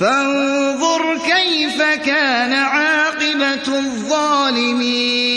فانظر كيف كان عاقبة الظالمين.